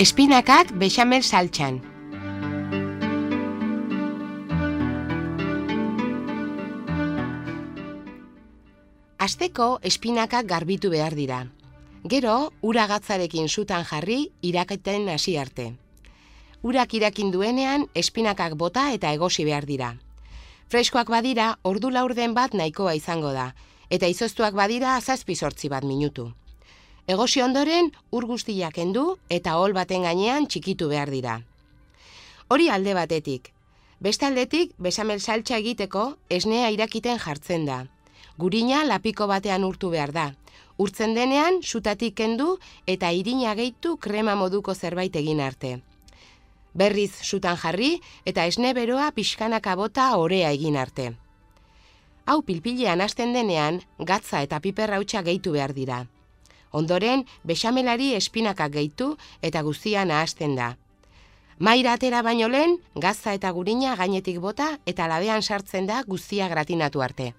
Espinakak bexamel saltxan. Asteko espinakak garbitu behar dira. Gero, ura gatzarekin sutan jarri iraketen hasi arte. Urak irakin duenean espinakak bota eta egosi behar dira. Freskoak badira, ordu laurden bat nahikoa izango da, eta izoztuak badira zazpi sortzi bat minutu. Egosi ondoren, ur guztiak endu eta hol baten gainean txikitu behar dira. Hori alde batetik. Beste aldetik, besamel saltxa egiteko, esnea irakiten jartzen da. Gurina lapiko batean urtu behar da. Urtzen denean, sutatik kendu eta irina gehitu krema moduko zerbait egin arte. Berriz sutan jarri eta esne beroa pixkanaka bota orea egin arte. Hau pilpilean hasten denean, gatza eta piperrautxa gehitu behar dira. Ondoren, bexamelari espinakak gehitu eta guztian hasten da. Maira atera baino lehen, gazza eta gurina gainetik bota eta labean sartzen da guztia gratinatu arte.